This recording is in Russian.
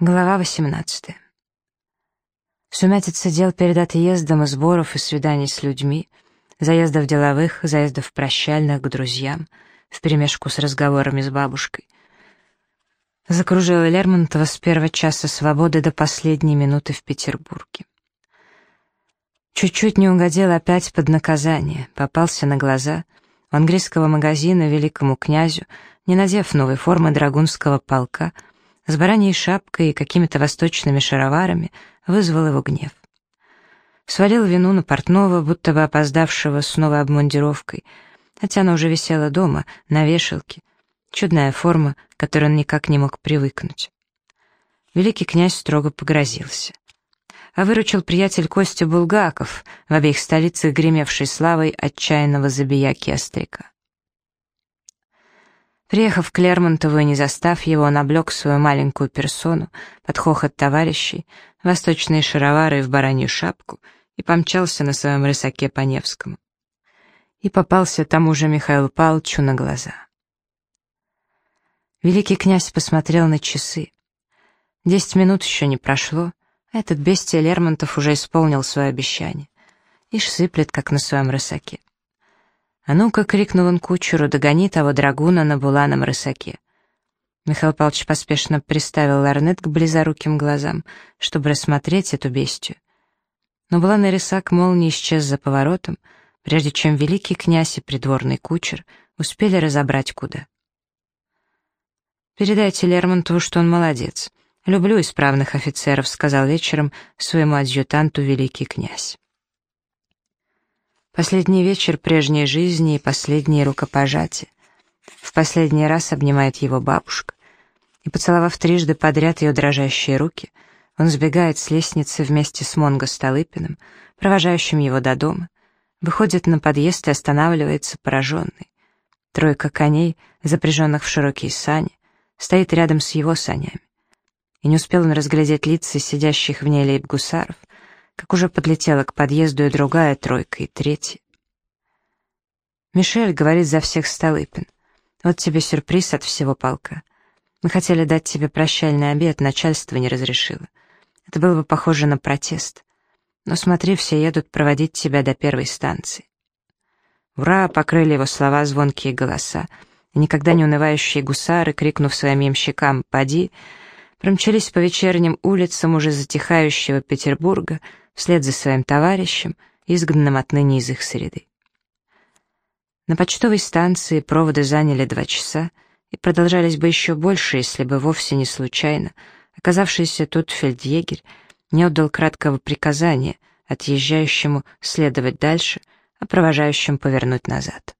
Глава 18. Сумятица дел перед отъездом сборов и свиданий с людьми, заездов деловых, заездов прощальных к друзьям, вперемешку с разговорами с бабушкой. Закружила Лермонтова с первого часа свободы до последней минуты в Петербурге. Чуть-чуть не угодил опять под наказание, попался на глаза у английского магазина великому князю, не надев новой формы драгунского полка — с бараньей шапкой и какими-то восточными шароварами вызвал его гнев. Свалил вину на портного, будто бы опоздавшего с новой обмундировкой, хотя она уже висела дома, на вешалке. Чудная форма, к которой он никак не мог привыкнуть. Великий князь строго погрозился. А выручил приятель Костя Булгаков, в обеих столицах гремевший славой отчаянного забияки остряка. Приехав к Лермонтову и не застав его, он облег свою маленькую персону под хохот товарищей, восточные шаровары и в баранью шапку и помчался на своем рысаке по Невскому. И попался тому же Михаилу Павловичу на глаза. Великий князь посмотрел на часы. Десять минут еще не прошло, а этот бестия Лермонтов уже исполнил свое обещание. Ишь сыплет, как на своем рысаке. «А ну-ка!» — крикнул он кучеру, «догони того драгуна на буланом рысаке». Михаил Павлович поспешно приставил ларнет к близоруким глазам, чтобы рассмотреть эту бестию. Но буланый рысак молнией исчез за поворотом, прежде чем великий князь и придворный кучер успели разобрать куда. «Передайте Лермонтову, что он молодец. Люблю исправных офицеров», — сказал вечером своему адъютанту великий князь. Последний вечер прежней жизни и последние рукопожатия. В последний раз обнимает его бабушка. И, поцеловав трижды подряд ее дрожащие руки, он сбегает с лестницы вместе с Монго Столыпиным, провожающим его до дома, выходит на подъезд и останавливается пораженный. Тройка коней, запряженных в широкие сани, стоит рядом с его санями. И не успел он разглядеть лица сидящих в ней лейб-гусаров, как уже подлетела к подъезду и другая тройка, и третья. «Мишель», — говорит за всех Столыпин, — «вот тебе сюрприз от всего полка. Мы хотели дать тебе прощальный обед, начальство не разрешило. Это было бы похоже на протест. Но смотри, все едут проводить тебя до первой станции». «Ура!» — покрыли его слова звонкие голоса, и никогда не унывающие гусары, крикнув своим ямщикам «Поди!», промчались по вечерним улицам уже затихающего Петербурга, вслед за своим товарищем, изгнанным отныне из их среды. На почтовой станции проводы заняли два часа и продолжались бы еще больше, если бы вовсе не случайно оказавшийся тут фельдъегерь не отдал краткого приказания отъезжающему следовать дальше, а провожающим повернуть назад.